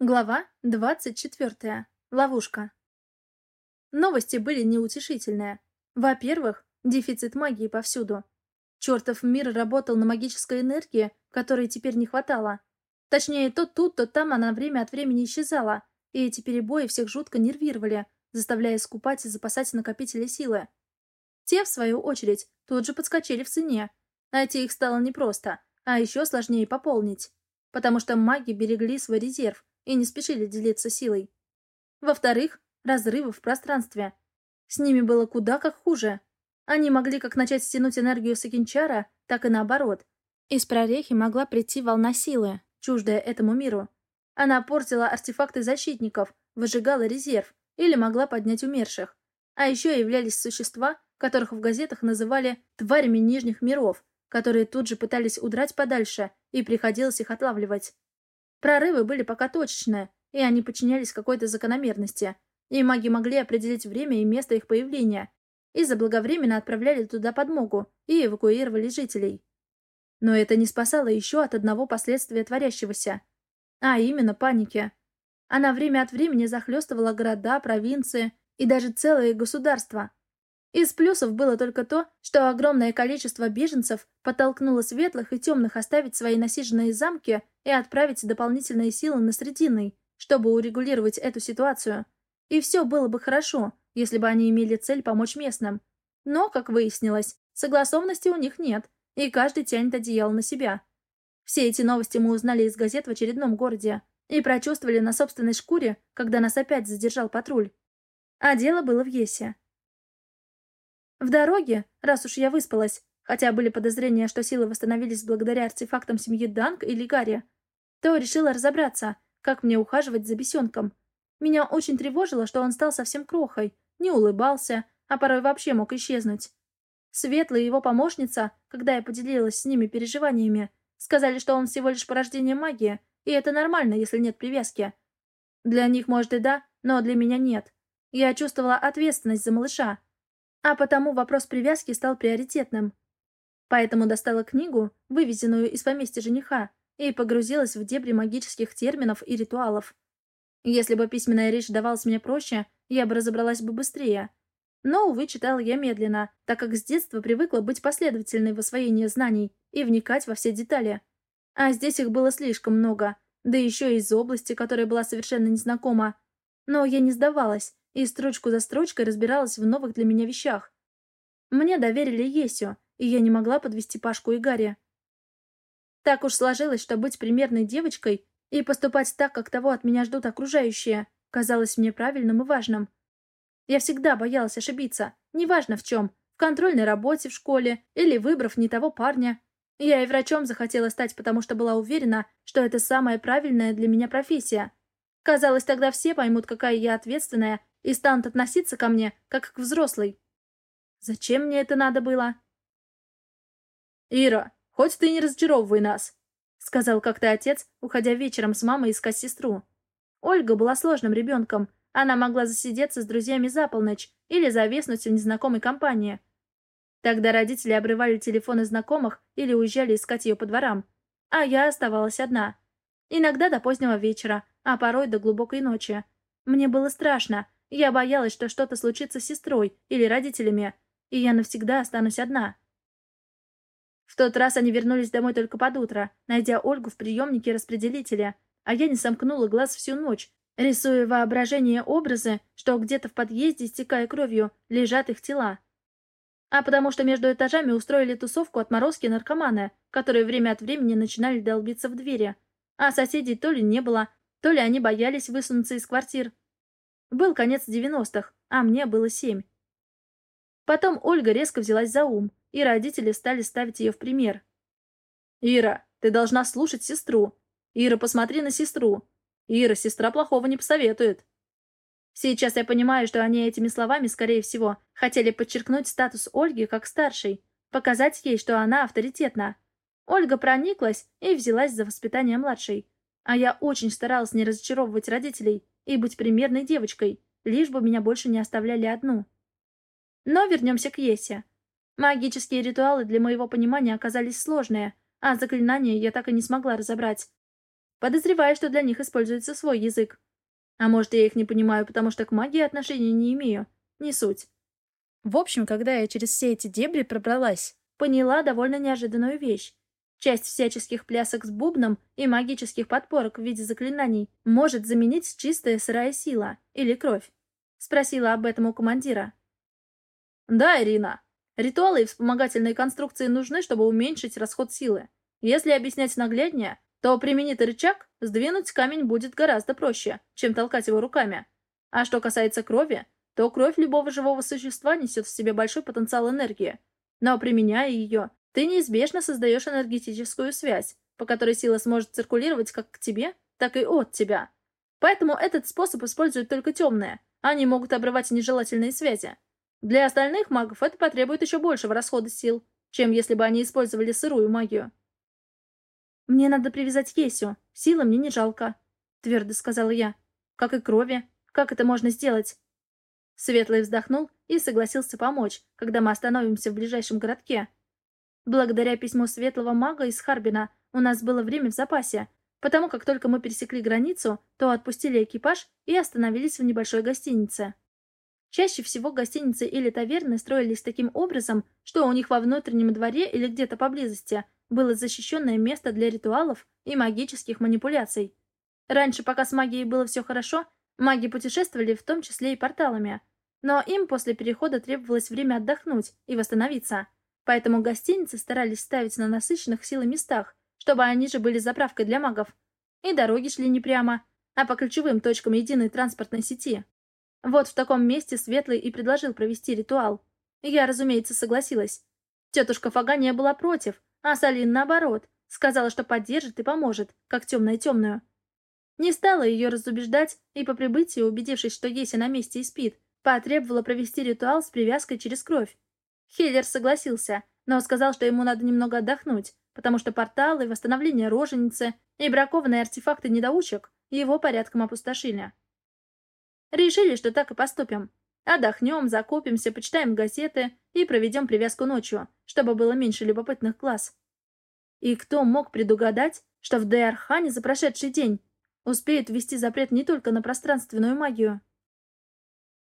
Глава 24. Ловушка. Новости были неутешительные. Во-первых, дефицит магии повсюду. Чертов мир работал на магической энергии, которой теперь не хватало. Точнее, то тут, то там она время от времени исчезала, и эти перебои всех жутко нервировали, заставляя скупать и запасать накопители силы. Те, в свою очередь, тут же подскочили в цене. Найти их стало непросто, а еще сложнее пополнить. Потому что маги берегли свой резерв, и не спешили делиться силой. Во-вторых, разрывы в пространстве. С ними было куда как хуже. Они могли как начать стянуть энергию Сакинчара, так и наоборот. Из прорехи могла прийти волна силы, чуждая этому миру. Она портила артефакты защитников, выжигала резерв или могла поднять умерших. А еще являлись существа, которых в газетах называли «тварями нижних миров», которые тут же пытались удрать подальше, и приходилось их отлавливать. Прорывы были пока точечные, и они подчинялись какой-то закономерности, и маги могли определить время и место их появления, и заблаговременно отправляли туда подмогу и эвакуировали жителей. Но это не спасало еще от одного последствия творящегося, а именно паники. Она время от времени захлестывала города, провинции и даже целые государства, из плюсов было только то, что огромное количество беженцев подтолкнуло светлых и темных оставить свои насиженные замки и отправить дополнительные силы на Срединный, чтобы урегулировать эту ситуацию. И все было бы хорошо, если бы они имели цель помочь местным. Но, как выяснилось, согласованности у них нет, и каждый тянет одеяло на себя. Все эти новости мы узнали из газет в очередном городе и прочувствовали на собственной шкуре, когда нас опять задержал патруль. А дело было в Есе. В дороге, раз уж я выспалась, хотя были подозрения, что силы восстановились благодаря артефактам семьи Данг или Гарри, то решила разобраться, как мне ухаживать за бесенком. Меня очень тревожило, что он стал совсем крохой, не улыбался, а порой вообще мог исчезнуть. Светлая его помощница, когда я поделилась с ними переживаниями, сказали, что он всего лишь порождение магии, и это нормально, если нет привязки. Для них, может, и да, но для меня нет. Я чувствовала ответственность за малыша, а потому вопрос привязки стал приоритетным. Поэтому достала книгу, вывезенную из поместья жениха, и погрузилась в дебри магических терминов и ритуалов. Если бы письменная речь давалась мне проще, я бы разобралась бы быстрее. Но, увы, читала я медленно, так как с детства привыкла быть последовательной в освоении знаний и вникать во все детали. А здесь их было слишком много, да еще и из области, которая была совершенно незнакома. Но я не сдавалась и строчку за строчкой разбиралась в новых для меня вещах. Мне доверили Есю, и я не могла подвести Пашку и Гарри. Так уж сложилось, что быть примерной девочкой и поступать так, как того от меня ждут окружающие, казалось мне правильным и важным. Я всегда боялась ошибиться, неважно в чем, в контрольной работе в школе или выбрав не того парня. Я и врачом захотела стать, потому что была уверена, что это самая правильная для меня профессия. Казалось, тогда все поймут, какая я ответственная и станут относиться ко мне, как к взрослой. Зачем мне это надо было? «Ира, хоть ты не разочаровывай нас», — сказал как-то отец, уходя вечером с мамой искать сестру. Ольга была сложным ребенком. Она могла засидеться с друзьями за полночь или зависнуть в незнакомой компании. Тогда родители обрывали телефоны знакомых или уезжали искать ее по дворам. А я оставалась одна. Иногда до позднего вечера, а порой до глубокой ночи. Мне было страшно, я боялась, что что-то случится с сестрой или родителями, и я навсегда останусь одна. В тот раз они вернулись домой только под утро, найдя Ольгу в приемнике распределителя, а я не сомкнула глаз всю ночь, рисуя воображение образы, что где-то в подъезде, стекая кровью, лежат их тела. А потому что между этажами устроили тусовку отморозки наркоманы, которые время от времени начинали долбиться в двери. А соседей то ли не было, то ли они боялись высунуться из квартир, был конец девяностых, а мне было семь. Потом Ольга резко взялась за ум, и родители стали ставить ее в пример. «Ира, ты должна слушать сестру. Ира, посмотри на сестру. Ира, сестра плохого не посоветует». Сейчас я понимаю, что они этими словами, скорее всего, хотели подчеркнуть статус Ольги как старшей, показать ей, что она авторитетна. Ольга прониклась и взялась за воспитание младшей. А я очень старалась не разочаровывать родителей, и быть примерной девочкой, лишь бы меня больше не оставляли одну. Но вернемся к Есе. Магические ритуалы для моего понимания оказались сложные, а заклинания я так и не смогла разобрать. Подозреваю, что для них используется свой язык. А может, я их не понимаю, потому что к магии отношения не имею. Не суть. В общем, когда я через все эти дебри пробралась, поняла довольно неожиданную вещь. Часть всяческих плясок с бубном и магических подпорок в виде заклинаний может заменить чистая сырая сила или кровь. Спросила об этом у командира. Да, Ирина. Ритуалы и вспомогательные конструкции нужны, чтобы уменьшить расход силы. Если объяснять нагляднее, то применить рычаг, сдвинуть камень будет гораздо проще, чем толкать его руками. А что касается крови, то кровь любого живого существа несет в себе большой потенциал энергии. Но применяя ее, ты неизбежно создаешь энергетическую связь, по которой сила сможет циркулировать как к тебе, так и от тебя. Поэтому этот способ используют только темные. Они могут обрывать нежелательные связи. Для остальных магов это потребует еще большего расхода сил, чем если бы они использовали сырую магию. «Мне надо привязать Есю. Силы мне не жалко», — твердо сказала я. «Как и крови. Как это можно сделать?» Светлый вздохнул и согласился помочь, когда мы остановимся в ближайшем городке. Благодаря письму Светлого Мага из Харбина у нас было время в запасе, потому как только мы пересекли границу, то отпустили экипаж и остановились в небольшой гостинице. Чаще всего гостиницы или таверны строились таким образом, что у них во внутреннем дворе или где-то поблизости – было защищенное место для ритуалов и магических манипуляций. Раньше, пока с магией было все хорошо, маги путешествовали в том числе и порталами. Но им после перехода требовалось время отдохнуть и восстановиться. Поэтому гостиницы старались ставить на насыщенных силы местах, чтобы они же были заправкой для магов. И дороги шли не прямо, а по ключевым точкам единой транспортной сети. Вот в таком месте Светлый и предложил провести ритуал. Я, разумеется, согласилась. Тетушка Фагания была против, а Салин, наоборот, сказала, что поддержит и поможет, как темная темную. Не стала ее разубеждать, и по прибытии, убедившись, что Еся на месте и спит, потребовала провести ритуал с привязкой через кровь. Хиллер согласился, но сказал, что ему надо немного отдохнуть, потому что порталы, восстановление роженицы и бракованные артефакты недоучек его порядком опустошили. Решили, что так и поступим. Отдохнем, закупимся, почитаем газеты и проведем привязку ночью, чтобы было меньше любопытных глаз. И кто мог предугадать, что в Дейархане за прошедший день успеют ввести запрет не только на пространственную магию,